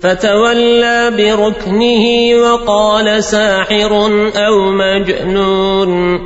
فتولى بركنه وقال ساحر أو مجنون